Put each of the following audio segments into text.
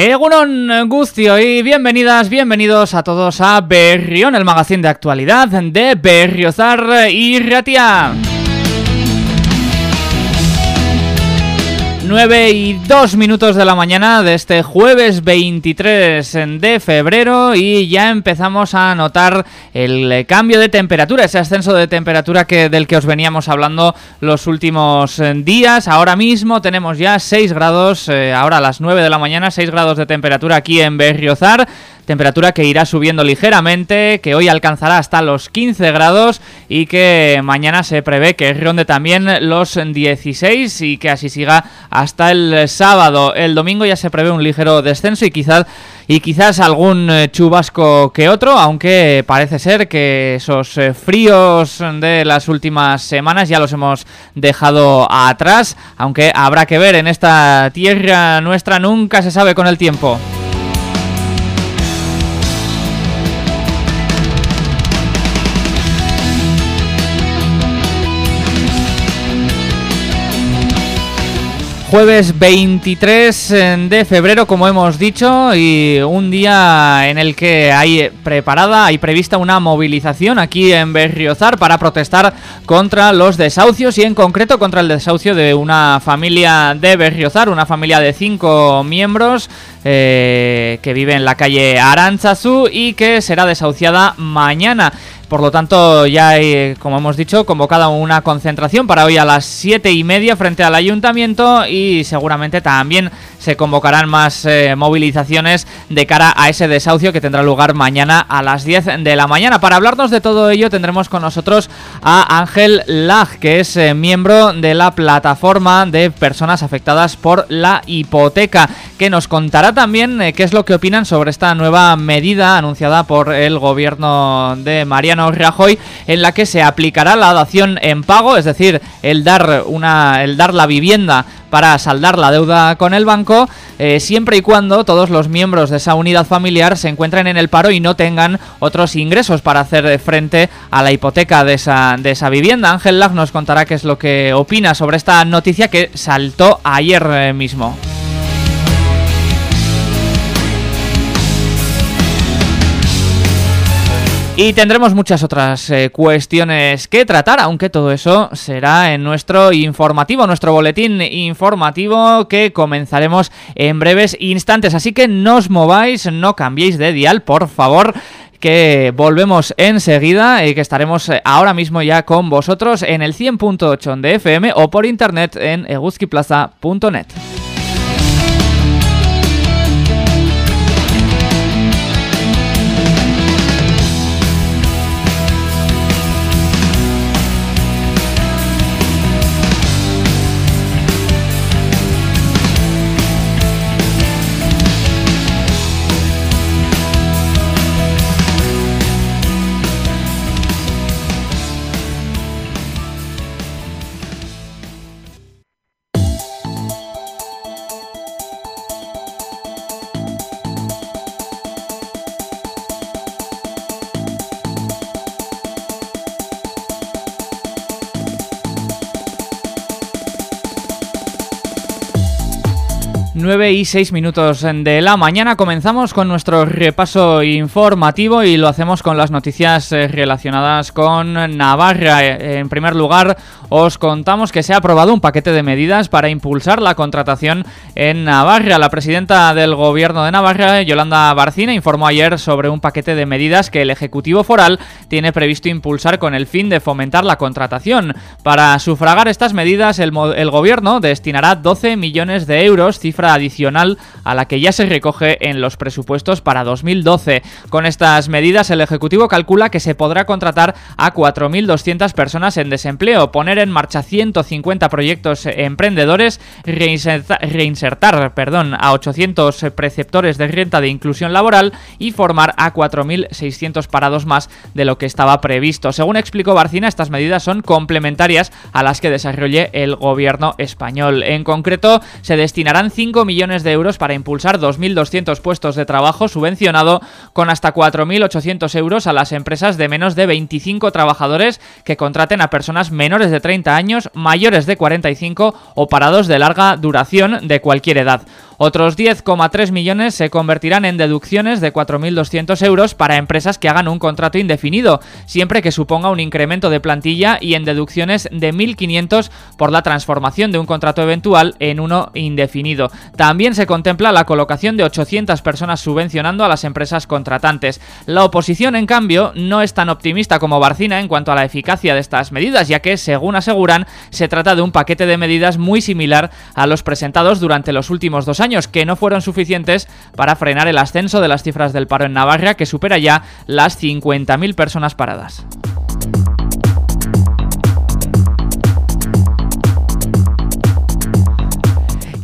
Egunon Gustio y bienvenidas, bienvenidos a todos a Berrión, el magazine de actualidad de Berriozar y Ratia. 9 y 2 minutos de la mañana de este jueves 23 de febrero y ya empezamos a notar el cambio de temperatura, ese ascenso de temperatura que del que os veníamos hablando los últimos días. Ahora mismo tenemos ya 6 grados, eh, ahora a las 9 de la mañana, 6 grados de temperatura aquí en Berriozar temperatura que irá subiendo ligeramente, que hoy alcanzará hasta los 15 grados y que mañana se prevé que ronde también los 16 y que así siga hasta el sábado. El domingo ya se prevé un ligero descenso y quizás y quizás algún eh, chubasco que otro, aunque parece ser que esos eh, fríos de las últimas semanas ya los hemos dejado atrás, aunque habrá que ver en esta tierra nuestra nunca se sabe con el tiempo. Jueves 23 eh, de febrero, como hemos dicho, y un día en el que hay preparada, hay prevista una movilización aquí en Berriozar para protestar contra los desahucios y en concreto contra el desahucio de una familia de Berriozar, una familia de cinco miembros eh, que vive en la calle Aranchazu y que será desahuciada mañana. Por lo tanto, ya hay, como hemos dicho, convocada una concentración para hoy a las siete y media frente al ayuntamiento y seguramente también se convocarán más eh, movilizaciones de cara a ese desahucio que tendrá lugar mañana a las 10 de la mañana. Para hablarnos de todo ello tendremos con nosotros a Ángel Lag, que es eh, miembro de la plataforma de personas afectadas por la hipoteca, que nos contará también eh, qué es lo que opinan sobre esta nueva medida anunciada por el gobierno de Mariano Rajoy, en la que se aplicará la dación en pago, es decir, el dar una el dar la vivienda para saldar la deuda con el banco, eh, siempre y cuando todos los miembros de esa unidad familiar se encuentren en el paro y no tengan otros ingresos para hacer frente a la hipoteca de esa, de esa vivienda. Ángel Lag nos contará qué es lo que opina sobre esta noticia que saltó ayer eh, mismo. Y tendremos muchas otras eh, cuestiones que tratar, aunque todo eso será en nuestro informativo, nuestro boletín informativo que comenzaremos en breves instantes. Así que no os mováis, no cambiéis de dial, por favor que volvemos enseguida y que estaremos eh, ahora mismo ya con vosotros en el 100.8 de FM o por internet en eguzquiplaza.net. 9 y 6 minutos de la mañana comenzamos con nuestro repaso informativo y lo hacemos con las noticias eh, relacionadas con Navarra. Eh, en primer lugar, os contamos que se ha aprobado un paquete de medidas para impulsar la contratación en Navarra. La presidenta del gobierno de Navarra, Yolanda Barcina, informó ayer sobre un paquete de medidas que el Ejecutivo Foral tiene previsto impulsar con el fin de fomentar la contratación. Para sufragar estas medidas, el, el gobierno destinará 12 millones de euros, cifra adicional a la que ya se recoge en los presupuestos para 2012. Con estas medidas el Ejecutivo calcula que se podrá contratar a 4.200 personas en desempleo, poner en marcha 150 proyectos emprendedores, reinsertar, perdón, a 800 preceptores de renta de inclusión laboral y formar a 4.600 parados más de lo que estaba previsto. Según explicó Barcina, estas medidas son complementarias a las que desarrolle el gobierno español. En concreto, se destinarán 5 millones de euros para impulsar 2.200 puestos de trabajo subvencionado con hasta 4.800 euros a las empresas de menos de 25 trabajadores que contraten a personas menores de 30 años, mayores de 45 o parados de larga duración de cualquier edad. Otros 10,3 millones se convertirán en deducciones de 4.200 euros para empresas que hagan un contrato indefinido, siempre que suponga un incremento de plantilla y en deducciones de 1.500 por la transformación de un contrato eventual en uno indefinido. También se contempla la colocación de 800 personas subvencionando a las empresas contratantes. La oposición, en cambio, no es tan optimista como Barcina en cuanto a la eficacia de estas medidas, ya que, según aseguran, se trata de un paquete de medidas muy similar a los presentados durante los últimos dos años, que no fueron suficientes para frenar el ascenso de las cifras del paro en Navarra, que supera ya las 50.000 personas paradas.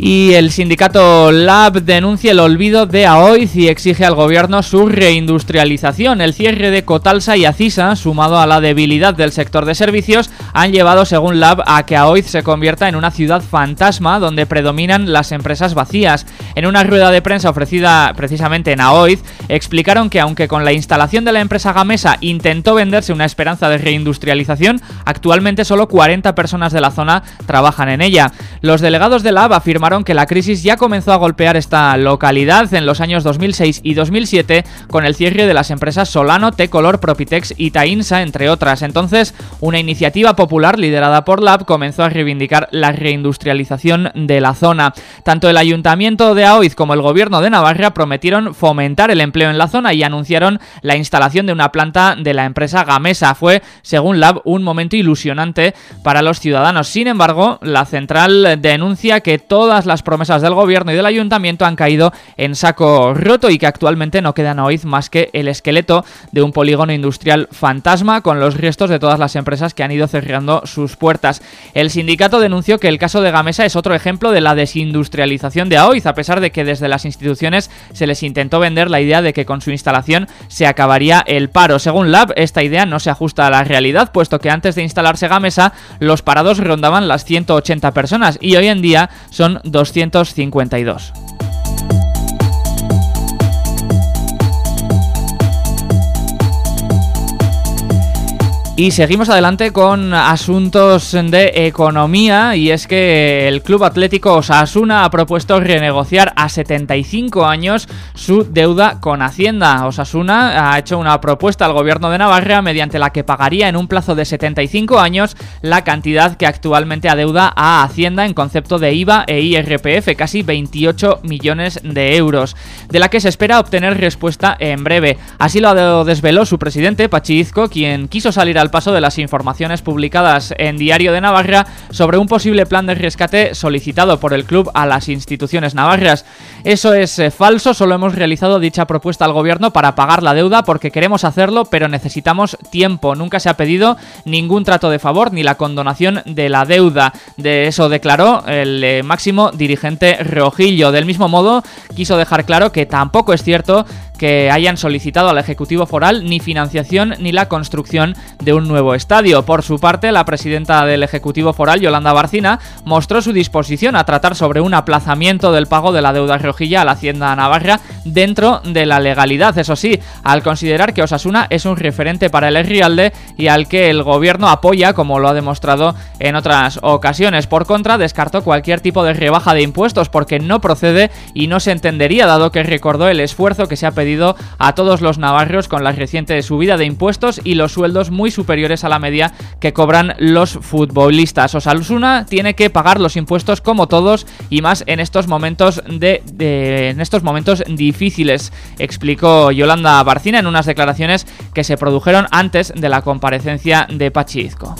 Y el sindicato Lab denuncia el olvido de AOIZ y exige al gobierno su reindustrialización. El cierre de Cotalsa y Acisa, sumado a la debilidad del sector de servicios, han llevado, según Lab, a que AOIZ se convierta en una ciudad fantasma donde predominan las empresas vacías. En una rueda de prensa ofrecida precisamente en AOIZ, explicaron que aunque con la instalación de la empresa Gamesa intentó venderse una esperanza de reindustrialización, actualmente solo 40 personas de la zona trabajan en ella. Los delegados de Lab afirmaron que la crisis ya comenzó a golpear esta localidad en los años 2006 y 2007 con el cierre de las empresas Solano, T-Color, Propitex y Tainsa, entre otras. Entonces, una iniciativa popular liderada por Lab comenzó a reivindicar la reindustrialización de la zona. Tanto el ayuntamiento de Aoiz como el gobierno de Navarra prometieron fomentar el empleo en la zona y anunciaron la instalación de una planta de la empresa Gamesa. Fue, según Lab, un momento ilusionante para los ciudadanos. Sin embargo, la central denuncia que todas las promesas del gobierno y del ayuntamiento han caído en saco roto y que actualmente no quedan hoy más que el esqueleto de un polígono industrial fantasma con los restos de todas las empresas que han ido cerrando sus puertas. El sindicato denunció que el caso de Gamesa es otro ejemplo de la desindustrialización de Aoiz, a pesar de que desde las instituciones se les intentó vender la idea de que con su instalación se acabaría el paro. Según Lab, esta idea no se ajusta a la realidad, puesto que antes de instalarse Gamesa, los parados rondaban las 180 personas y hoy en día son 252. Y seguimos adelante con asuntos de economía y es que el Club Atlético Osasuna ha propuesto renegociar a 75 años su deuda con Hacienda. Osasuna ha hecho una propuesta al gobierno de Navarra mediante la que pagaría en un plazo de 75 años la cantidad que actualmente adeuda a Hacienda en concepto de IVA e IRPF, casi 28 millones de euros, de la que se espera obtener respuesta en breve. Así lo desveló su presidente, Pachizco, quien quiso salir a al paso de las informaciones publicadas en Diario de Navarra sobre un posible plan de rescate solicitado por el club a las instituciones navarras. Eso es eh, falso, solo hemos realizado dicha propuesta al gobierno para pagar la deuda porque queremos hacerlo, pero necesitamos tiempo. Nunca se ha pedido ningún trato de favor ni la condonación de la deuda. De eso declaró el eh, máximo dirigente Rojillo. Del mismo modo, quiso dejar claro que tampoco es cierto que hayan solicitado al Ejecutivo Foral ni financiación ni la construcción de un nuevo estadio. Por su parte, la presidenta del Ejecutivo Foral, Yolanda Barcina, mostró su disposición a tratar sobre un aplazamiento del pago de la deuda rojilla a la Hacienda Navarra dentro de la legalidad. Eso sí, al considerar que Osasuna es un referente para el Rialde y al que el gobierno apoya, como lo ha demostrado en otras ocasiones. Por contra, descartó cualquier tipo de rebaja de impuestos porque no procede y no se entendería, dado que recordó el esfuerzo que se ha pedido a todos los navarros con la reciente subida de impuestos y los sueldos muy superiores a la media que cobran los futbolistas. Osalsuna tiene que pagar los impuestos como todos y más en estos momentos de, en estos momentos difíciles, explicó Yolanda Barcina en unas declaraciones que se produjeron antes de la comparecencia de Pachizco.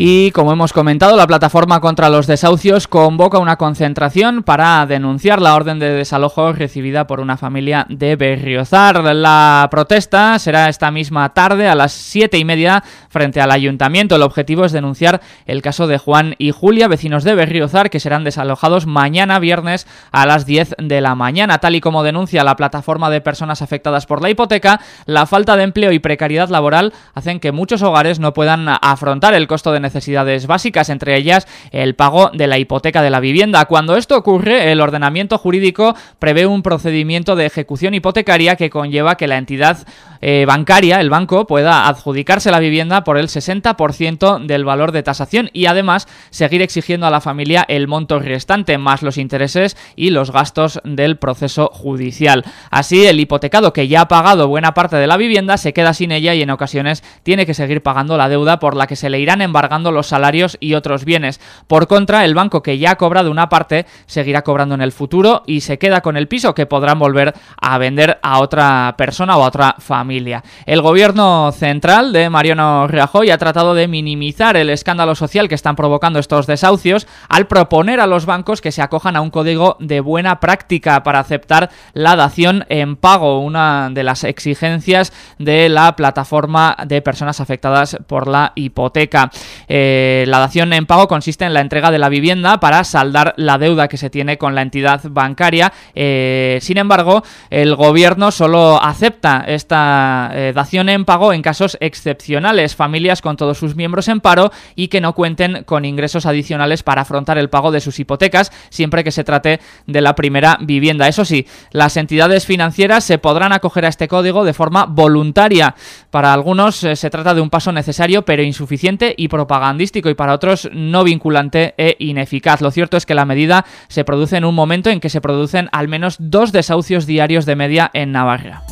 Y como hemos comentado, la plataforma contra los desahucios convoca una concentración para denunciar la orden de desalojo recibida por una familia de Berriozar. La protesta será esta misma tarde a las siete y media frente al ayuntamiento. El objetivo es denunciar el caso de Juan y Julia, vecinos de Berriozar, que serán desalojados mañana viernes a las 10 de la mañana. Tal y como denuncia la plataforma de personas afectadas por la hipoteca, la falta de empleo y precariedad laboral hacen que muchos hogares no puedan afrontar el costo de necesidades básicas, entre ellas el pago de la hipoteca de la vivienda. Cuando esto ocurre, el ordenamiento jurídico prevé un procedimiento de ejecución hipotecaria que conlleva que la entidad eh, bancaria, el banco, pueda adjudicarse la vivienda por el 60% del valor de tasación y además seguir exigiendo a la familia el monto restante más los intereses y los gastos del proceso judicial. Así, el hipotecado que ya ha pagado buena parte de la vivienda se queda sin ella y en ocasiones tiene que seguir pagando la deuda por la que se le irán embargando los salarios y otros bienes. Por contra, el banco que ya ha cobrado una parte seguirá cobrando en el futuro y se queda con el piso que podrán volver a vender a otra persona o a otra familia. El gobierno central de Mariano Rajoy ha tratado de minimizar el escándalo social que están provocando estos desahucios al proponer a los bancos que se acojan a un código de buena práctica para aceptar la dación en pago, una de las exigencias de la plataforma de personas afectadas por la hipoteca. Eh, la dación en pago consiste en la entrega de la vivienda para saldar la deuda que se tiene con la entidad bancaria. Eh, sin embargo, el gobierno solo acepta esta eh, dación en pago en casos excepcionales, familias con todos sus miembros en paro y que no cuenten con ingresos adicionales para afrontar el pago de sus hipotecas, siempre que se trate de la primera vivienda. Eso sí, las entidades financieras se podrán acoger a este código de forma voluntaria. Para algunos eh, se trata de un paso necesario pero insuficiente y propagandístico y para otros no vinculante e ineficaz. Lo cierto es que la medida se produce en un momento en que se producen al menos dos desahucios diarios de media en Navarra.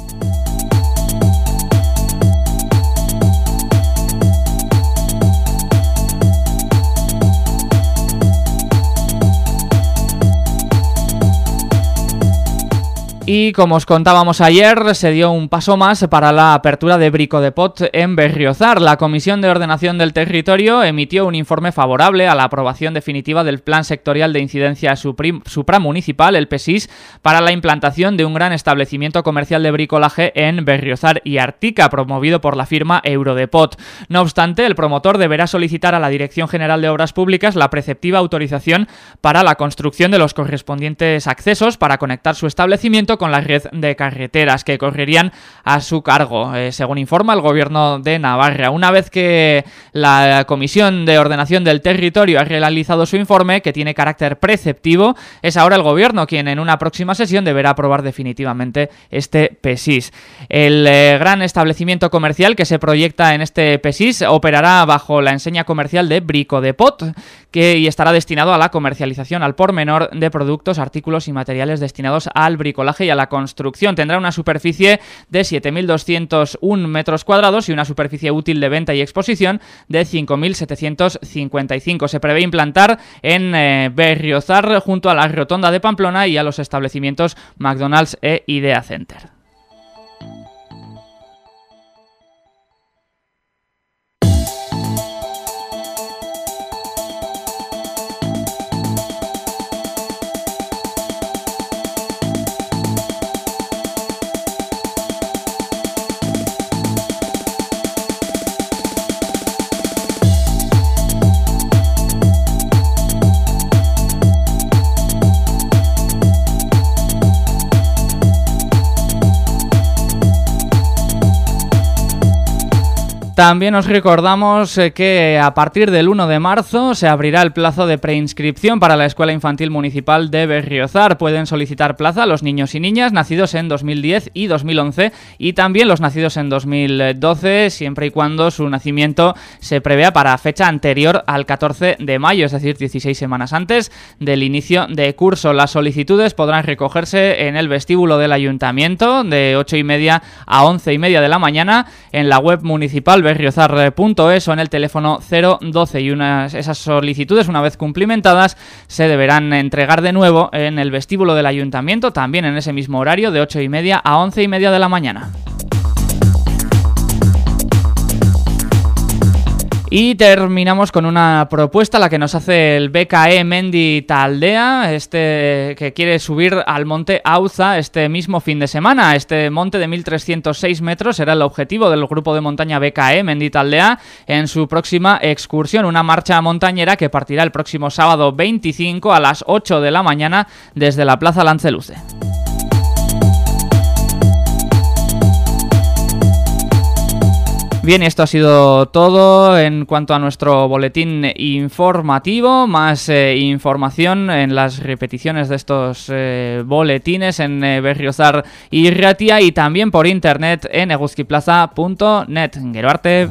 Y como os contábamos ayer, se dio un paso más para la apertura de Brico de Pot en Berriozar. La Comisión de Ordenación del Territorio emitió un informe favorable a la aprobación definitiva del Plan Sectorial de Incidencia Supramunicipal, el PESIS, para la implantación de un gran establecimiento comercial de bricolaje en Berriozar y Artica, promovido por la firma Eurodepot. No obstante, el promotor deberá solicitar a la Dirección General de Obras Públicas la preceptiva autorización para la construcción de los correspondientes accesos para conectar su establecimiento con la red de carreteras que correrían a su cargo, eh, según informa el gobierno de Navarra. Una vez que la Comisión de Ordenación del Territorio ha realizado su informe, que tiene carácter preceptivo, es ahora el gobierno quien en una próxima sesión deberá aprobar definitivamente este PESIS. El eh, gran establecimiento comercial que se proyecta en este PESIS operará bajo la enseña comercial de Brico de Pot, que y estará destinado a la comercialización al por menor de productos, artículos y materiales destinados al bricolaje y a la construcción. Tendrá una superficie de 7.201 metros cuadrados y una superficie útil de venta y exposición de 5.755. Se prevé implantar en eh, Berriozar junto a la Rotonda de Pamplona y a los establecimientos McDonald's e Idea Center. También os recordamos eh, que a partir del 1 de marzo se abrirá el plazo de preinscripción para la Escuela Infantil Municipal de Berriozar. Pueden solicitar plaza los niños y niñas nacidos en 2010 y 2011 y también los nacidos en 2012, siempre y cuando su nacimiento se prevea para fecha anterior al 14 de mayo, es decir, 16 semanas antes del inicio de curso. Las solicitudes podrán recogerse en el vestíbulo del ayuntamiento de 8 y media a 11 y media de la mañana en la web municipal berriozar.es o en el teléfono 012 y unas, esas solicitudes una vez cumplimentadas se deberán entregar de nuevo en el vestíbulo del ayuntamiento también en ese mismo horario de 8 y media a 11 y media de la mañana. Y terminamos con una propuesta, la que nos hace el BKE Mendy Taldea, este que quiere subir al monte Auza este mismo fin de semana. Este monte de 1306 metros será el objetivo del grupo de montaña BKE Mendy Taldea en su próxima excursión, una marcha montañera que partirá el próximo sábado 25 a las 8 de la mañana desde la Plaza Lanceluce. Bien, esto ha sido todo en cuanto a nuestro boletín informativo, más eh, información en las repeticiones de estos eh, boletines en eh, Berriozar y Ratia y también por internet en eguzquiplaza.net. Geroarte.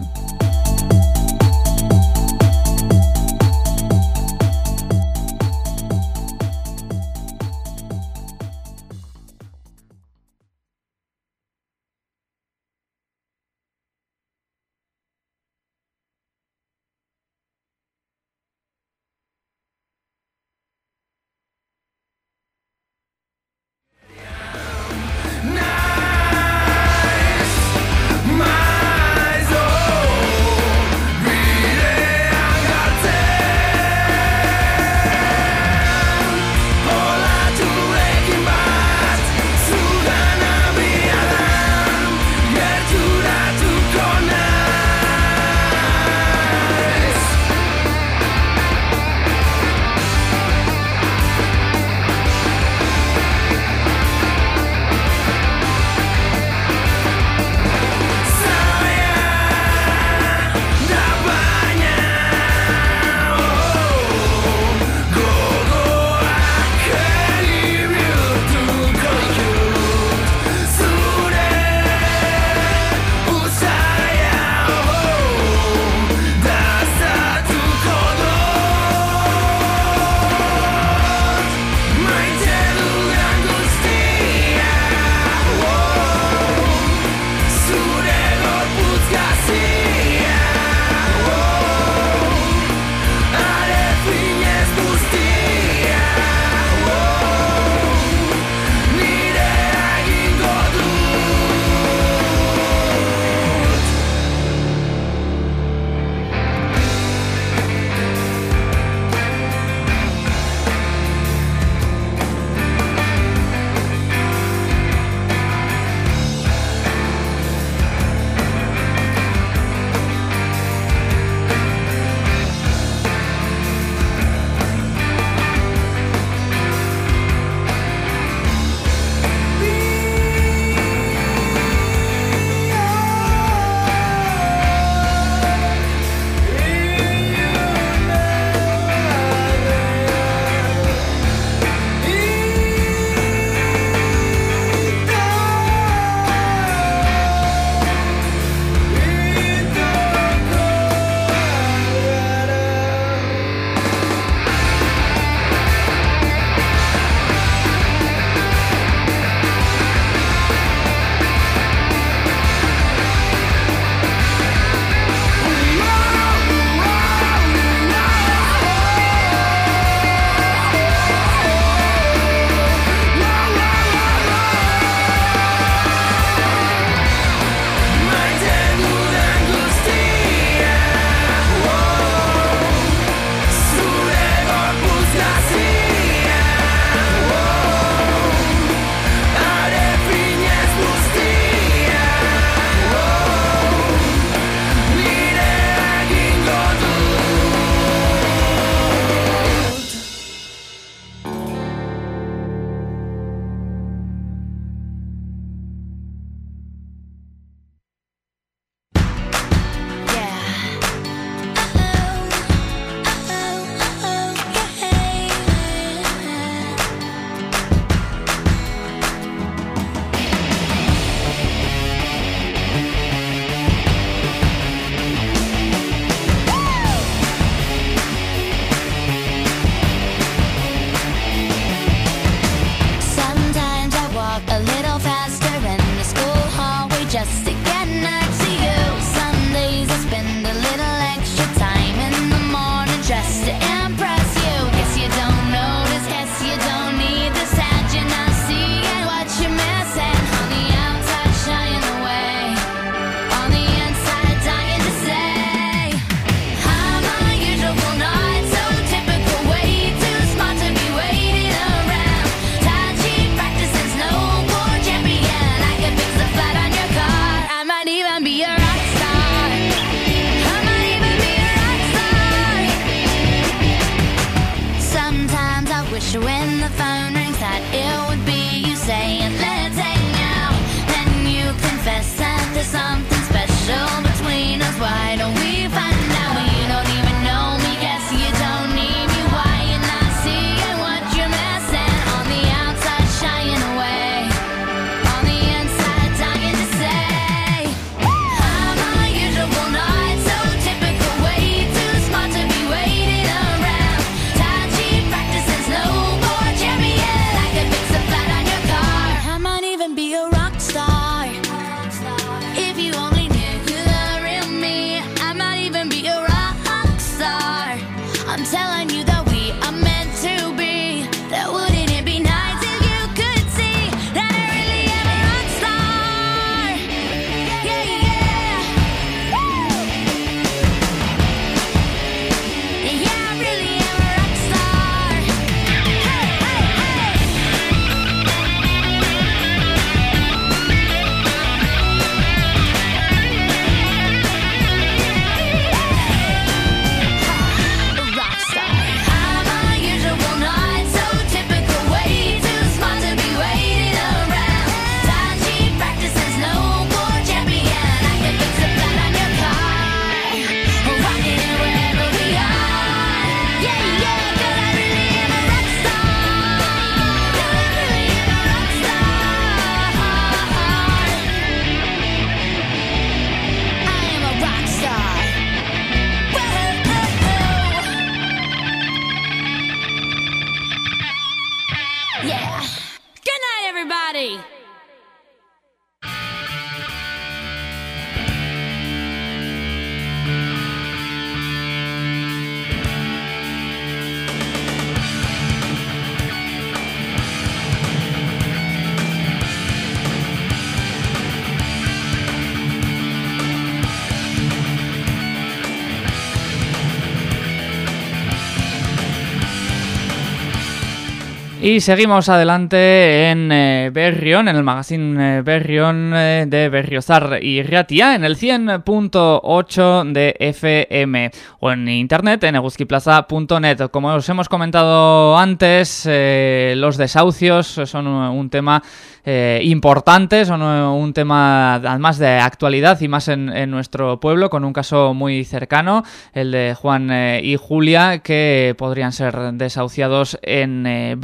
Y seguimos adelante en eh, Berrión, en el magazine eh, Berrión eh, de Berriozar y Riatia, en el 100.8 de FM o en internet en eguzquiplaza.net. Como os hemos comentado antes, los desahucios son un tema importantes, son un tema además de actualidad y más en, nuestro pueblo, con un caso muy cercano, el de Juan y Julia, que podrían ser desahuciados en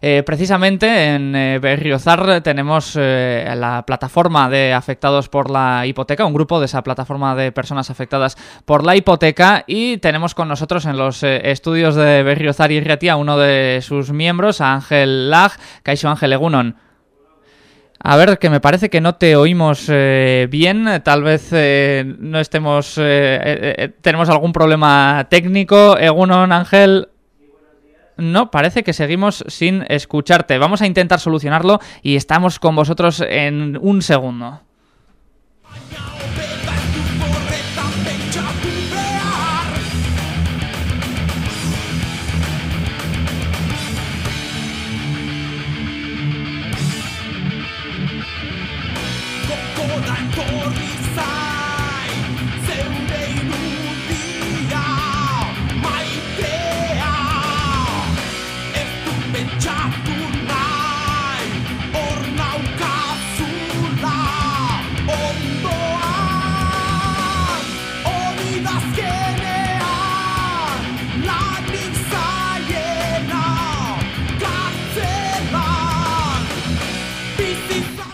eh, precisamente en Berriozar tenemos la plataforma de afectados por la hipoteca, un grupo de esa plataforma de personas afectadas por la hipoteca y tenemos con nosotros en los estudios de Berriozar y Riatia uno de sus miembros, Ángel Lag, Caixo Ángel Egunon. A ver, que me parece que no te oímos eh, bien, tal vez eh, no estemos... Eh, tenemos algún problema técnico. Egunon, Ángel... No, parece que seguimos sin escucharte. Vamos a intentar solucionarlo y estamos con vosotros en un segundo.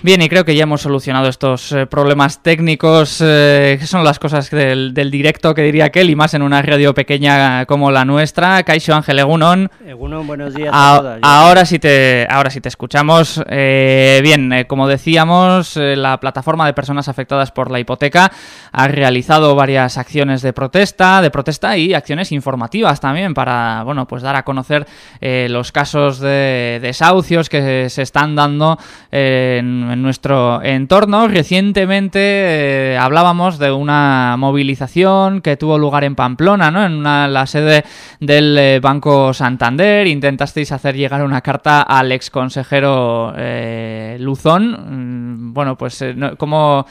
Bien, y creo que ya hemos solucionado estos eh, problemas técnicos, eh, que son las cosas del, directo, que diría aquel, y más en una radio pequeña como la nuestra. Caixo Ángel Egunon. Egunon, buenos días a, Ahora sí te, ahora sí te escuchamos. Eh, bien, como decíamos, la plataforma de personas afectadas por la hipoteca ha realizado varias acciones de protesta, de protesta y acciones informativas también para, bueno, pues dar a conocer los casos de desahucios que se están dando en nuestro entorno. Recientemente eh, hablábamos de una movilización que tuvo lugar en Pamplona, ¿no? en la sede del eh, Banco Santander. Intentasteis hacer llegar una carta al ex consejero eh, Luzón. Mm, bueno, pues, ¿cómo,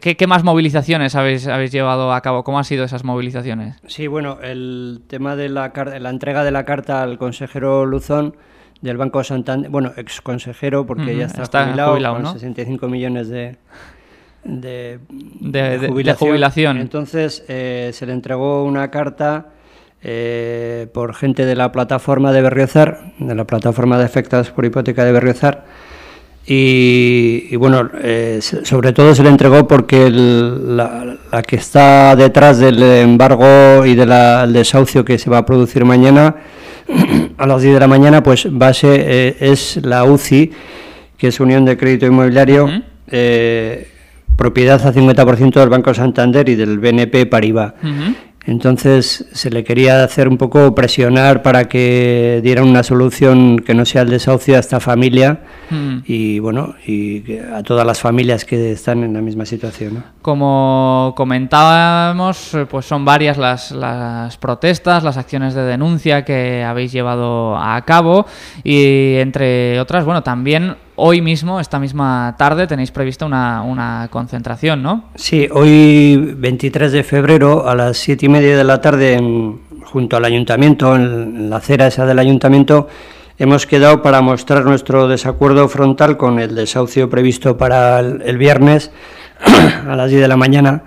qué, más movilizaciones habéis, habéis llevado a cabo? ¿Cómo han sido esas movilizaciones? Sí, bueno, el tema de la, la entrega de la carta al consejero Luzón del Banco Santander, bueno, ex consejero, porque ya está, jubilado, con 65 millones de, de, jubilación. Entonces eh, se le entregó una carta eh, por gente de la plataforma de Berriozar, de la plataforma de efectos por hipoteca de Berriozar, y, bueno, eh, sobre todo se le entregó porque la, la, que está detrás del embargo y del desahucio que se va a producir mañana a las 10 de la mañana, pues base eh, es la UCI que es Unión de Crédito Inmobiliario, eh, propiedad a 50% del Banco Santander y del BNP Paribas. Entonces se le quería hacer un poco presionar para que dieran una solución que no sea el desahucio a esta familia mm. y bueno y a todas las familias que están en la misma situación. Como comentábamos, pues son varias las, las protestas, las acciones de denuncia que habéis llevado a cabo y entre otras, bueno, también hoy mismo, esta misma tarde, tenéis prevista una, concentración, ¿no? Sí, hoy 23 de febrero a las siete y media de la tarde junto al ayuntamiento, en, la acera esa del ayuntamiento, hemos quedado para mostrar nuestro desacuerdo frontal con el desahucio previsto para el, viernes a las 10 de la mañana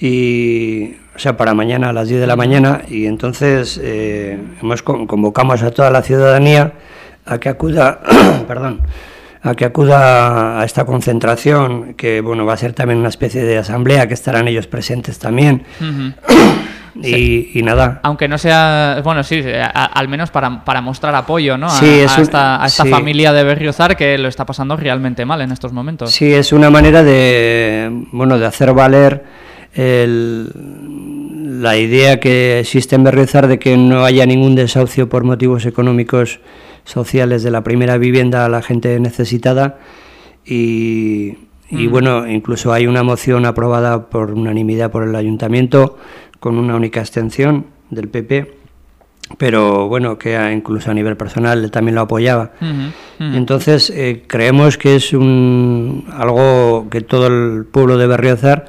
y o sea, para mañana a las 10 de la mañana y entonces eh, hemos convocamos a toda la ciudadanía a que acuda, perdón, a que acuda a esta concentración, que bueno va a ser también una especie de asamblea, que estarán ellos presentes también. y, nada. Aunque no sea, bueno, sí, al menos para, para, mostrar apoyo ¿no? a, esta, a esta familia de Berriozar que lo está pasando realmente mal en estos momentos. Sí, es una manera de, bueno, de hacer valer la idea que existe en Berriozar de que no haya ningún desahucio por motivos económicos sociales de la primera vivienda a la gente necesitada y, mm. bueno, incluso hay una moción aprobada por unanimidad por el ayuntamiento con una única extensión del PP pero bueno, que incluso a nivel personal también lo apoyaba. Entonces, eh, creemos que es un, algo que todo el pueblo debe Berriozar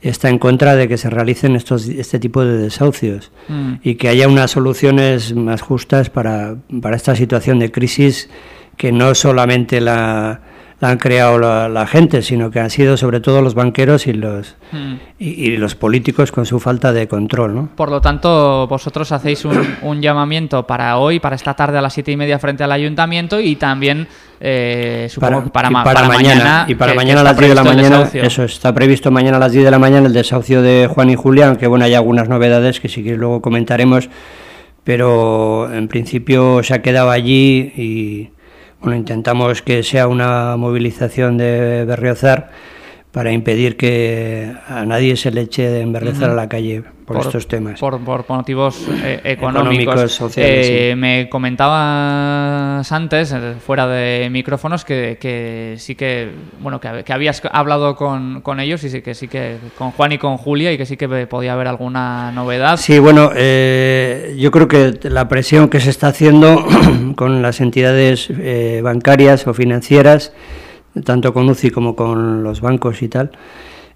está en contra de que se realicen estos, este tipo de desahucios mm. y que haya unas soluciones más justas para, para esta situación de crisis que no solamente la, la han creado la, gente, sino que han sido sobre todo los banqueros y los, mm. y, los políticos con su falta de control. ¿no? Por lo tanto, vosotros hacéis un, un, llamamiento para hoy, para esta tarde a las siete y media frente al ayuntamiento y también eh, para, para, mañana, Y para mañana a las 10 de la mañana, eso está previsto mañana a las 10 de la mañana el desahucio de Juan y Julián, que bueno, hay algunas novedades que si quieres luego comentaremos, pero en principio se ha quedado allí y bueno, intentamos que sea una movilización de Berriozar para impedir que a nadie se le eche de Berriozar a la calle por, estos temas. Por, motivos eh, económicos. sociales, eh, Me comentabas antes, eh, fuera de micrófonos, que, sí que, bueno, que, habías hablado con, con, ellos y sí que sí que con Juan y con Julia y que sí que podía haber alguna novedad. Sí, bueno, yo creo que la presión que se está haciendo con las entidades bancarias o financieras, tanto con UCI como con los bancos y tal,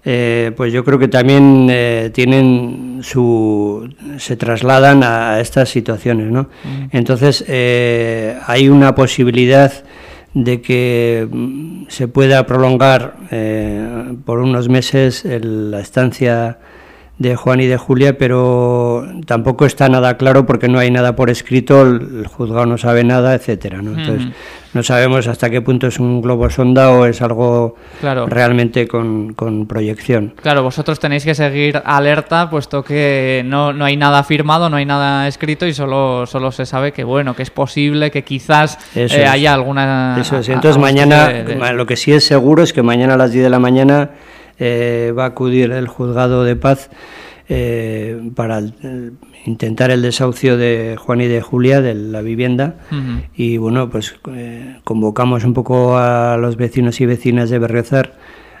eh, pues yo creo que también eh, tienen su se trasladan a estas situaciones, ¿no? Mm. Entonces eh, hay una posibilidad de que mm, se pueda prolongar por unos meses la estancia de Juan y de Julia, pero tampoco está nada claro porque no hay nada por escrito, el, juzgado no sabe nada, etcétera, ¿no? Entonces, no sabemos hasta qué punto es un globo sonda o es algo realmente con, proyección. Claro, vosotros tenéis que seguir alerta, puesto que no, no hay nada firmado, no hay nada escrito y solo, solo se sabe que, bueno, que es posible que quizás eh, haya alguna... Eso es. Entonces, mañana, lo que sí es seguro es que mañana a las 10 de la mañana eh, va a acudir el juzgado de paz eh, para intentar el desahucio de Juan y de Julia de la vivienda. Y bueno pues eh, convocamos un poco a los vecinos y vecinas de Berriozar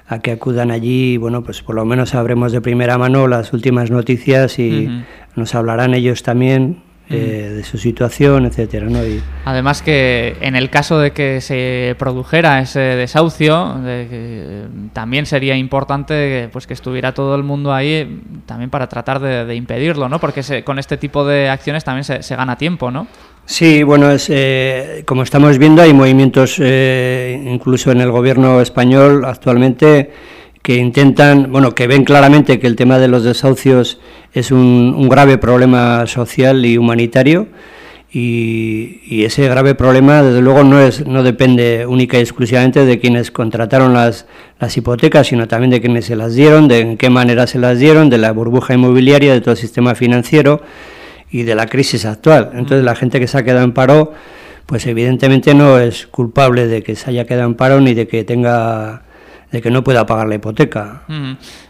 a que acudan allí y bueno pues por lo menos sabremos de primera mano las últimas noticias y nos hablarán ellos también eh, de su situación, etcétera, ¿no? Además que en el caso de que se produjera ese desahucio, también sería importante pues que estuviera todo el mundo ahí también para tratar de, impedirlo, ¿no? Porque con este tipo de acciones también se, gana tiempo, ¿no? Sí, bueno, es, eh, como estamos viendo hay movimientos eh, incluso en el gobierno español actualmente que intentan, bueno, que ven claramente que el tema de los desahucios es un, grave problema social y humanitario y, ese grave problema desde luego no es no depende única y exclusivamente de quienes contrataron las, las hipotecas sino también de quienes se las dieron de en qué manera se las dieron de la burbuja inmobiliaria de todo el sistema financiero y de la crisis actual. Entonces la gente que se ha quedado en paro pues evidentemente no es culpable de que se haya quedado en paro ni de que tenga de que no pueda pagar la hipoteca.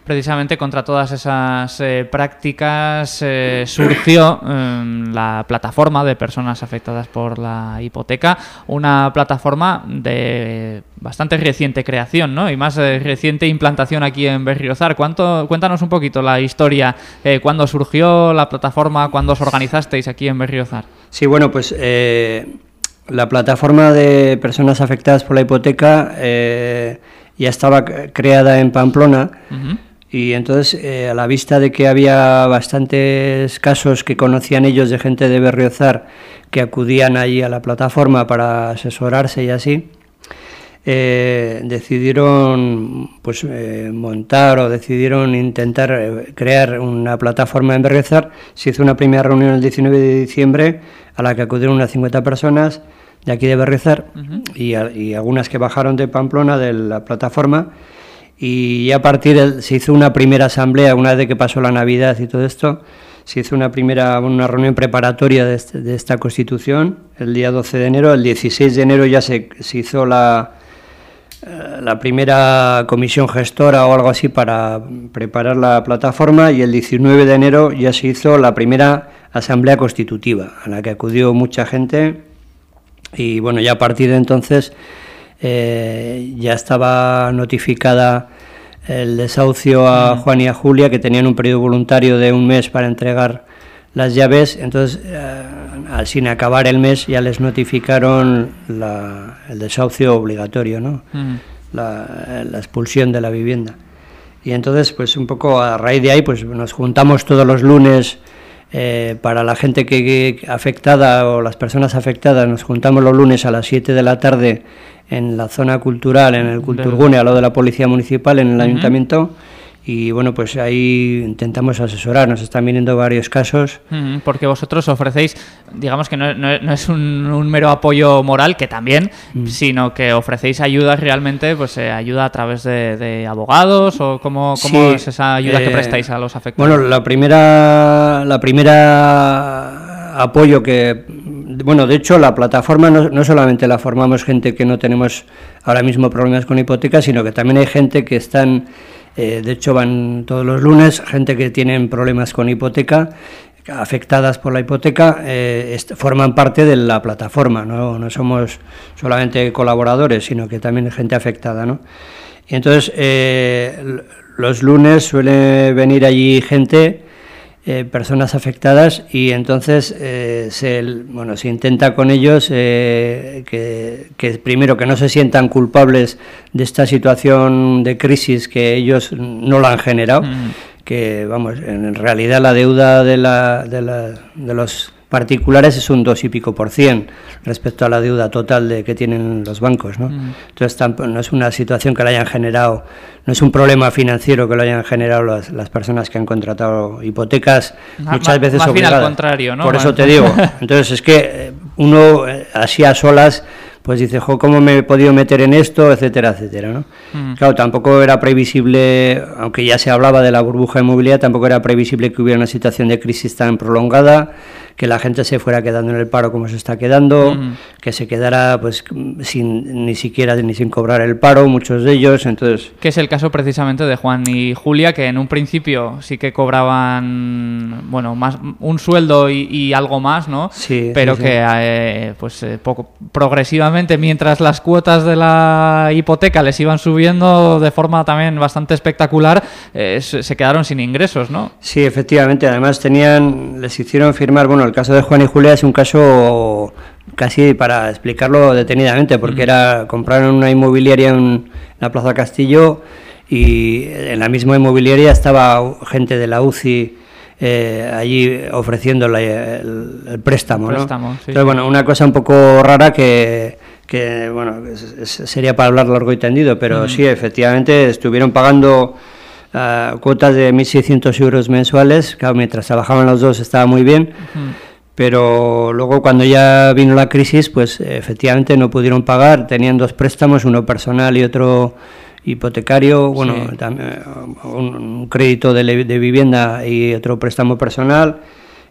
Precisamente contra todas esas eh, prácticas eh, surgió em, la plataforma de personas afectadas por la hipoteca, una plataforma de bastante reciente creación ¿no? y más eh, reciente implantación aquí en Berriozar. ¿Cuánto, cuéntanos un poquito la historia, cuándo surgió la plataforma, cuándo os organizasteis aquí en Berriozar. Sí, bueno, pues la plataforma de personas afectadas por la hipoteca ya estaba creada en Pamplona. Y entonces, eh, a la vista de que había bastantes casos que conocían ellos de gente de Berriozar que acudían allí a la plataforma para asesorarse y así, eh, decidieron pues eh, montar o decidieron intentar crear una plataforma en Berriozar. Se hizo una primera reunión el 19 de diciembre a la que acudieron unas 50 personas de aquí de Berrizar y, algunas que bajaron de Pamplona de la plataforma y a partir se hizo una primera asamblea una vez de que pasó la Navidad y todo esto se hizo una primera una reunión preparatoria de, este, esta constitución el día 12 de enero el 16 de enero ya se, se hizo la eh, la primera comisión gestora o algo así para preparar la plataforma y el 19 de enero ya se hizo la primera asamblea constitutiva a la que acudió mucha gente y bueno, ya a partir de entonces eh, ya estaba notificada el desahucio a Juan y a Julia, que tenían un periodo voluntario de un mes para entregar las llaves, entonces eh, sin acabar el mes ya les notificaron el desahucio obligatorio, ¿no? la, la, expulsión de la vivienda. Y entonces, pues un poco a raíz de ahí, pues nos juntamos todos los lunes eh, para la gente que, afectada o las personas afectadas nos juntamos los lunes a las 7 de la tarde en la zona cultural, en el Culturgune, a lo de la Policía Municipal, en el Ayuntamiento y bueno, pues ahí intentamos asesorar, nos están viniendo varios casos. Porque vosotros ofrecéis, digamos que no, es un, mero apoyo moral, que también, mm. sino que ofrecéis ayuda realmente, pues eh, ayuda a través de, abogados o cómo, cómo es esa ayuda que eh, prestáis a los afectados. Bueno, la primera, la primera apoyo que, bueno, de hecho la plataforma no, no solamente la formamos gente que no tenemos ahora mismo problemas con hipotecas, sino que también hay gente que están eh, de hecho, van todos los lunes gente que tienen problemas con hipoteca, afectadas por la hipoteca, eh, forman parte de la plataforma. ¿no? no somos solamente colaboradores, sino que también gente afectada. ¿no? Y entonces, eh, los lunes suele venir allí gente eh, personas afectadas y entonces eh, se, bueno, se intenta con ellos eh, que, primero que no se sientan culpables de esta situación de crisis que ellos no la han generado, mm. que vamos, en realidad la deuda de, la, de, la, de los particulares es un dos y pico por cien respecto a la deuda total de que tienen los bancos, ¿no? Mm. Entonces no es una situación que la hayan generado, no es un problema financiero que lo hayan generado las, las personas que han contratado hipotecas muchas veces más bien al contrario, ¿no? Por eso te digo. Entonces es que eh, uno eh, así a solas pues dice, jo, ¿cómo me he podido meter en esto? etcétera, etcétera, ¿no? Mm. Claro, tampoco era previsible, aunque ya se hablaba de la burbuja inmobiliaria, tampoco era previsible que hubiera una situación de crisis tan prolongada, que la gente se fuera quedando en el paro como se está quedando, que se quedara pues sin ni siquiera ni sin cobrar el paro, muchos de ellos, entonces... Que es el caso precisamente de Juan y Julia, que en un principio sí que cobraban, bueno, más un sueldo y, algo más, ¿no? Sí. Pero que eh, pues eh, poco progresivamente, mientras las cuotas de la hipoteca les iban subiendo de forma también bastante espectacular, eh, se quedaron sin ingresos, ¿no? Sí, efectivamente. Además tenían, les hicieron firmar, bueno, el caso de Juan y Julia es un caso casi para explicarlo detenidamente, porque era compraron una inmobiliaria en la Plaza Castillo y en la misma inmobiliaria estaba gente de la UCI eh, allí ofreciendo el, préstamo. Entonces, bueno, una cosa un poco rara que, que bueno, sería para hablar largo y tendido, pero sí, efectivamente estuvieron pagando cuotas de 1.600 euros mensuales, claro, mientras trabajaban los dos estaba muy bien, pero luego cuando ya vino la crisis, pues efectivamente no pudieron pagar, tenían dos préstamos, uno personal y otro hipotecario, bueno, también, un, crédito de, de, vivienda y otro préstamo personal,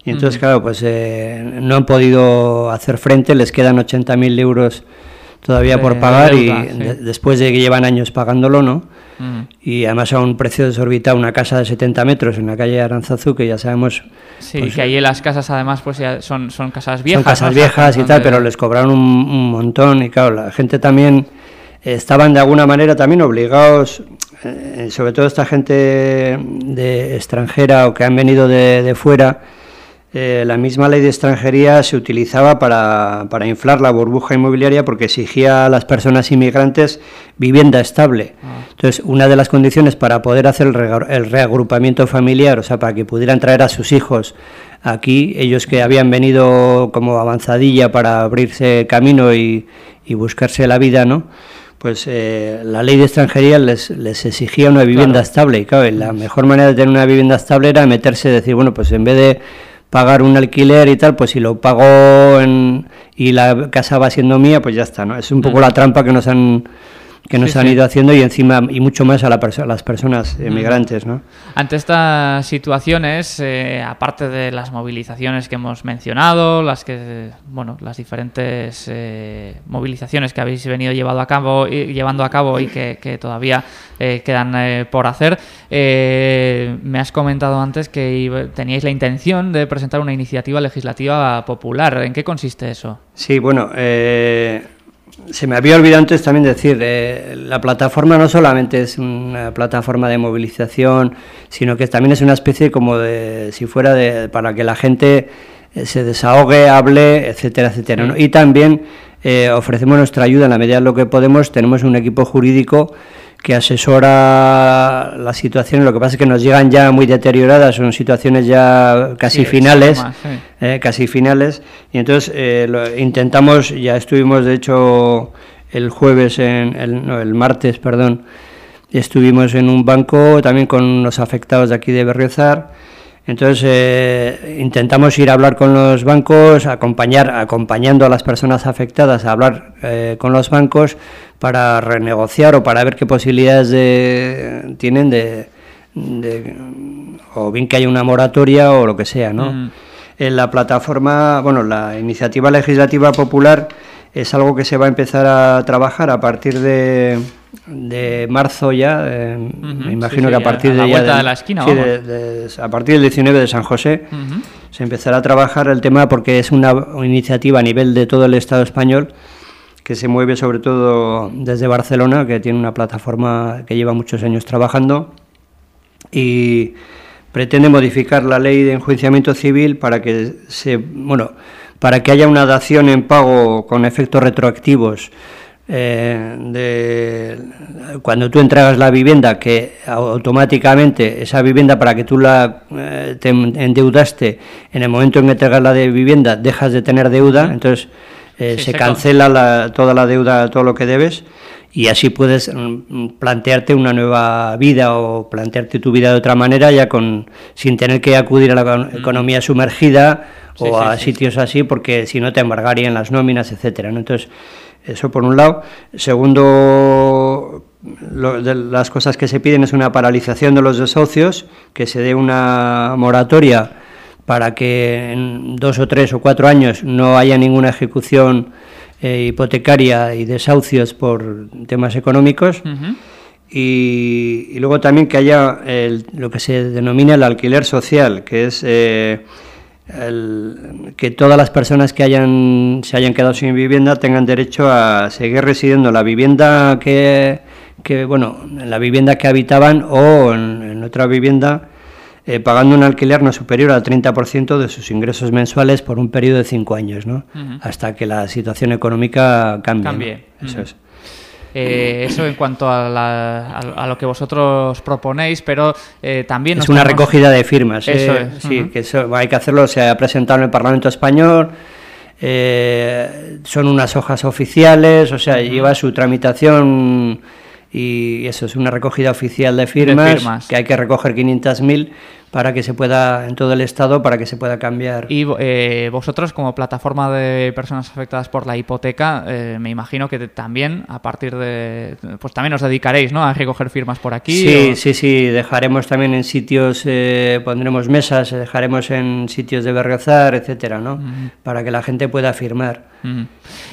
Y entonces, claro, pues eh, no han podido hacer frente, les quedan 80.000 euros todavía por pagar y después de que llevan años pagándolo, ¿no? Y además a un precio desorbitado, una casa de 70 metros en la calle Aranzazú, que ya sabemos... Sí, pues, que ahí las casas además pues ya son, son casas viejas. Son casas viejas y tal, pero les cobraron un, montón y claro, la gente también estaban de alguna manera también obligados, eh, sobre todo esta gente de extranjera o que han venido de, de fuera, eh, la misma ley de extranjería se utilizaba para, para, inflar la burbuja inmobiliaria porque exigía a las personas inmigrantes vivienda estable. Ah. Entonces, una de las condiciones para poder hacer el, reagrupamiento familiar, o sea, para que pudieran traer a sus hijos aquí, ellos que habían venido como avanzadilla para abrirse camino y, y buscarse la vida, ¿no? pues eh, la ley de extranjería les, les exigía una vivienda estable y claro, la mejor manera de tener una vivienda estable era meterse y decir, bueno, pues en vez de pagar un alquiler y tal, pues si lo pago en, y la casa va siendo mía, pues ya está, ¿no? Es un poco la trampa que nos han que nos han ido haciendo y encima y mucho más a, la las personas emigrantes. ¿no? Ante estas situaciones, eh, aparte de las movilizaciones que hemos mencionado, las que bueno, las diferentes eh, movilizaciones que habéis venido llevado a cabo, llevando a cabo y que, todavía eh, quedan por hacer, me has comentado antes que teníais la intención de presentar una iniciativa legislativa popular. ¿En qué consiste eso? Sí, bueno se me había olvidado antes también decir, eh, la plataforma no solamente es una plataforma de movilización, sino que también es una especie como de, si fuera de, para que la gente eh, se desahogue, hable, etcétera, etcétera. Y también eh, ofrecemos nuestra ayuda en la medida de lo que podemos, tenemos un equipo jurídico que asesora la situación. Lo que pasa es que nos llegan ya muy deterioradas, son situaciones ya casi finales, eh, casi finales. Y entonces eh, lo, intentamos, ya estuvimos de hecho el jueves, en, el, no, el martes, perdón, estuvimos en un banco también con los afectados de aquí de Berriozar entonces eh, intentamos ir a hablar con los bancos, acompañar, acompañando a las personas afectadas a hablar eh, con los bancos para renegociar o para ver qué posibilidades tienen de, o bien que haya una moratoria o lo que sea, ¿no? Mm. En la plataforma, bueno, la iniciativa legislativa popular es algo que se va a empezar a trabajar a partir de de marzo ya, eh, me imagino que a partir de, ya la esquina, a partir del 19 de San José se empezará a trabajar el tema porque es una iniciativa a nivel de todo el Estado español que se mueve sobre todo desde Barcelona, que tiene una plataforma que lleva muchos años trabajando y pretende modificar la ley de enjuiciamiento civil para que se, bueno, para que haya una dación en pago con efectos retroactivos eh, de cuando tú entregas la vivienda, que automáticamente esa vivienda para que tú la eh, te endeudaste, en el momento en que entregas la de vivienda dejas de tener deuda, entonces eh, se cancela toda la deuda, todo lo que debes y así puedes mm, plantearte una nueva vida o plantearte tu vida de otra manera ya con sin tener que acudir a la economía sumergida o a sitios así porque si no te embargarían las nóminas, etcétera. Entonces eso por un lado. Segundo, de las cosas que se piden es una paralización de los desahucios, que se dé una moratoria para que en dos o tres o cuatro años no haya ninguna ejecución eh, hipotecaria y desahucios por temas económicos. y, luego también que haya lo que se denomina el alquiler social, que es eh, el, que todas las personas que hayan, se hayan quedado sin vivienda tengan derecho a seguir residiendo en la vivienda que, que bueno, en la vivienda que habitaban o en, otra vivienda eh, pagando un alquiler no superior al 30% de sus ingresos mensuales por un periodo de cinco años, ¿no? Hasta que la situación económica cambie. Eso es. Eh, eso en cuanto a, lo que vosotros proponéis, pero eh, también... Es una recogida de firmas. Eso eh, Sí, que hay que hacerlo, se ha presentado en el Parlamento Español, son unas hojas oficiales, o sea, lleva su tramitación y eso es una recogida oficial de firmas, que hay que recoger 500.000 para que se pueda, en todo el Estado, para que se pueda cambiar. Y eh, vosotros, como plataforma de personas afectadas por la hipoteca, eh, me imagino que también, a partir de. Pues también os dedicaréis, ¿no? A recoger firmas por aquí. Sí, sí, sí. Dejaremos también en sitios, eh, pondremos mesas, dejaremos en sitios de berriozar, etcétera, ¿no? Para que la gente pueda firmar.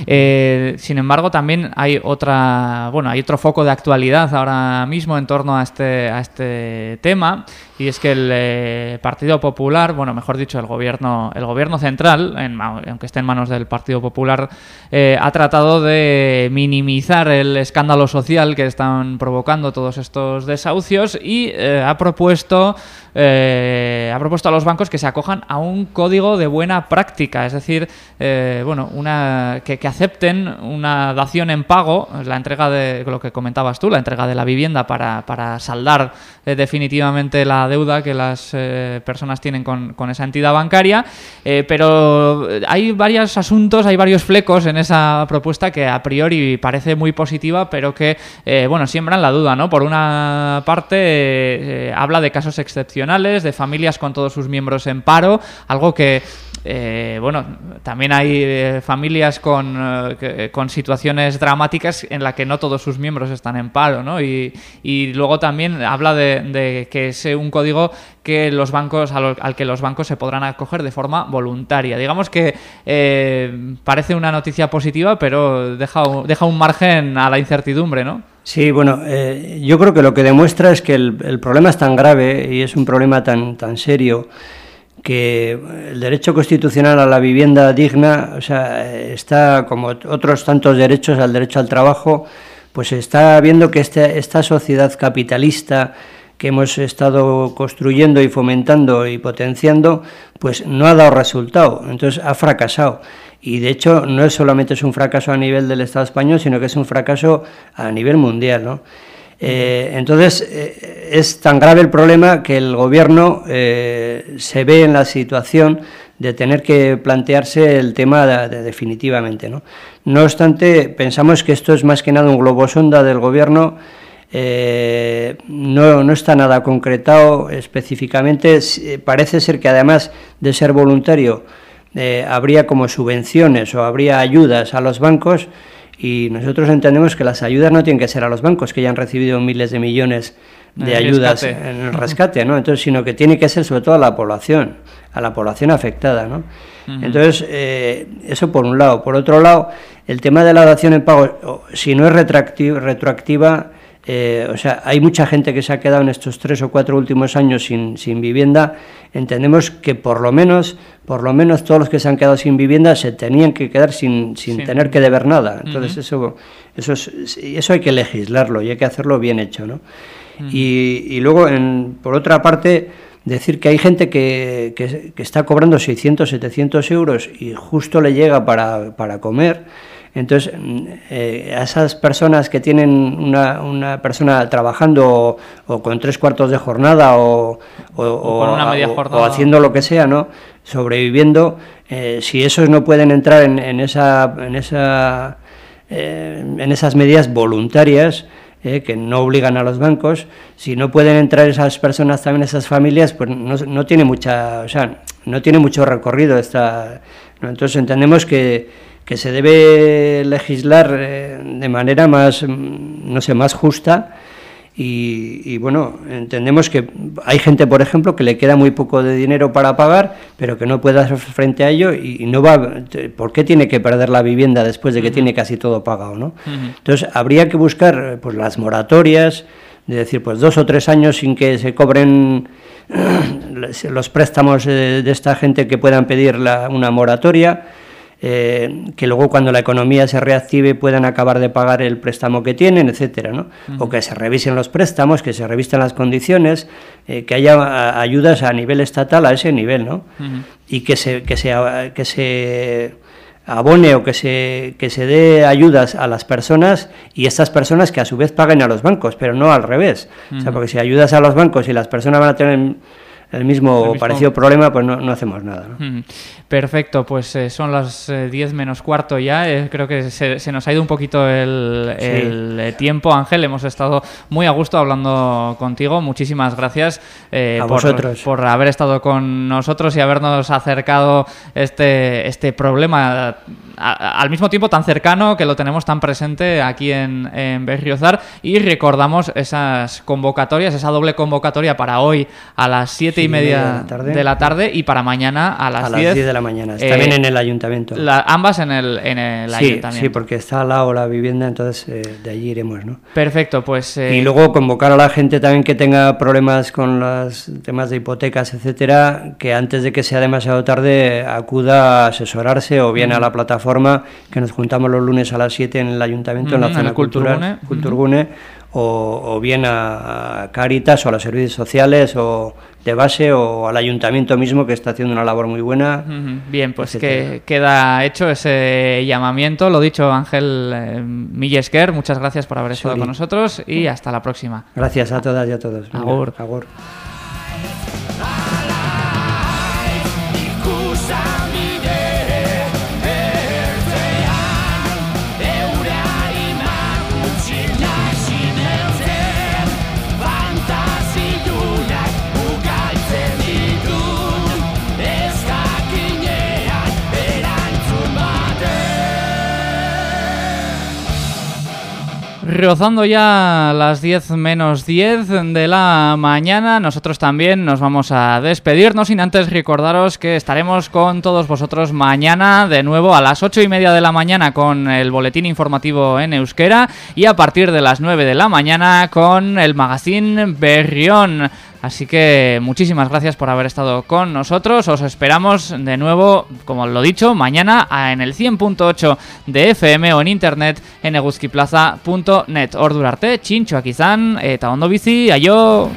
sin embargo, también hay otra, bueno, hay otro foco de actualidad ahora mismo en torno a este, a este tema y es que el eh, Partido Popular, bueno, mejor dicho, el gobierno, el gobierno central, aunque esté en manos del Partido Popular, eh, ha tratado de minimizar el escándalo social que están provocando todos estos desahucios y eh, ha propuesto ha propuesto a los bancos que se acojan a un código de buena práctica, es decir, bueno, una que, acepten una dación en pago, la entrega de lo que comentabas tú, la entrega de la vivienda para, saldar definitivamente la deuda que las eh, personas tienen con, esa entidad bancaria, eh, pero hay varios asuntos, hay varios flecos en esa propuesta que a priori parece muy positiva, pero que, eh, bueno, siembran la duda, ¿no? Por una parte, habla de casos excepcionales, de familias con todos sus miembros en paro, algo que eh, bueno, también hay eh, familias con, eh, con, situaciones dramáticas en las que no todos sus miembros están en paro, ¿no? Y, luego también habla de, que es un código que los bancos al, que los bancos se podrán acoger de forma voluntaria. Digamos que parece una noticia positiva, pero deja, deja un margen a la incertidumbre, ¿no? Sí, bueno, yo creo que lo que demuestra es que el, problema es tan grave y es un problema tan, tan serio que el derecho constitucional a la vivienda digna, o sea, está como otros tantos derechos al derecho al trabajo, pues está viendo que este, esta sociedad capitalista que hemos estado construyendo y fomentando y potenciando, pues no ha dado resultado, entonces ha fracasado. Y de hecho no es solamente es un fracaso a nivel del Estado español, sino que es un fracaso a nivel mundial, ¿no? Eh, entonces, eh, es tan grave el problema que el Gobierno eh, se ve en la situación de tener que plantearse el tema definitivamente. ¿no? no obstante, pensamos que esto es más que nada un globo sonda del Gobierno. no, no, está nada concretado específicamente. Parece ser que además de ser voluntario, habría como subvenciones o habría ayudas a los bancos y nosotros entendemos que las ayudas no tienen que ser a los bancos, que ya han recibido miles de millones de ayudas en el rescate, ¿no? Entonces, sino que tiene que ser sobre todo a la población, a la población afectada, ¿no? Entonces, eh, eso por un lado. Por otro lado, el tema de la dación en pago, si no es retroactiva, eh, o sea, hay mucha gente que se ha quedado en estos tres o cuatro últimos años sin, sin vivienda. Entendemos que por lo menos, por lo menos todos los que se han quedado sin vivienda se tenían que quedar sin, sin tener que deber nada. Entonces eso, eso, eso hay que legislarlo y hay que hacerlo bien hecho, ¿no? y, y, luego, en, por otra parte, decir que hay gente que, que, que, está cobrando 600, 700 euros y justo le llega para, para comer entonces, eh, a esas personas que tienen una, una persona trabajando o, con tres cuartos de jornada o, o, haciendo lo que sea, ¿no? sobreviviendo, eh, si esos no pueden entrar en, en esa, en, esa, eh, en esas medidas voluntarias, que no obligan a los bancos, si no pueden entrar esas personas también, esas familias, pues no, no tiene mucha, o sea, no tiene mucho recorrido esta, entonces entendemos que que se debe legislar eh, de manera más, mm, no sé, más justa. Y, bueno, entendemos que hay gente, por ejemplo, que le queda muy poco de dinero para pagar, pero que no puede hacer frente a ello y, no va. ¿Por qué tiene que perder la vivienda después de que tiene casi todo pagado, no? Entonces habría que buscar, pues, las moratorias, de decir, pues dos o tres años sin que se cobren los préstamos de, esta gente que puedan pedir una moratoria eh, que luego cuando la economía se reactive puedan acabar de pagar el préstamo que tienen, etcétera, ¿no? O que se revisen los préstamos, que se revisten las condiciones, eh, que haya ayudas a nivel estatal a ese nivel, ¿no? Y que se, que se, que se abone o que se, que se dé ayudas a las personas y estas personas que a su vez paguen a los bancos, pero no al revés. O sea, porque si ayudas a los bancos y las personas van a tener el mismo, parecido problema, pues no, hacemos nada. Perfecto, pues eh, son las 10 eh, menos cuarto ya. Eh, creo que se, nos ha ido un poquito el, tiempo, Ángel. Hemos estado muy a gusto hablando contigo. Muchísimas gracias por, por, haber estado con nosotros y habernos acercado este, este problema al mismo tiempo tan cercano que lo tenemos tan presente aquí en, en Berriozar. Y recordamos esas convocatorias, esa doble convocatoria para hoy a las 7 y media de la, tarde, y para mañana a las, 10, de la mañana. También en el ayuntamiento. ambas en el, en el ayuntamiento. Sí, porque está al lado la vivienda, entonces eh, de allí iremos, ¿no? Perfecto, pues... Eh, y luego convocar a la gente también que tenga problemas con los temas de hipotecas, etcétera, que antes de que sea demasiado tarde acuda a asesorarse o bien a la plataforma que nos juntamos los lunes a las 7 en el ayuntamiento, en la zona cultural, Culturgune, o, bien a, Caritas o a los servicios sociales o de base o al ayuntamiento mismo que está haciendo una labor muy buena. Bien, pues que queda hecho ese llamamiento. Lo dicho, Ángel eh, Millesker, muchas gracias por haber estado con nosotros y hasta la próxima. Gracias a todas y a todos. Agur. Agur. Rozando ya las 10 menos 10 de la mañana, nosotros también nos vamos a despedirnos sin antes recordaros que estaremos con todos vosotros mañana de nuevo a las 8 y media de la mañana con el boletín informativo en euskera y a partir de las 9 de la mañana con el magazine Berrión. Así que muchísimas gracias por haber estado con nosotros. Os esperamos de nuevo, como lo dicho, mañana en el 100.8 de FM o en internet en eguzkiplaza.net. Ordurarte, chincho, akizan, eta ondo bizi, ayo...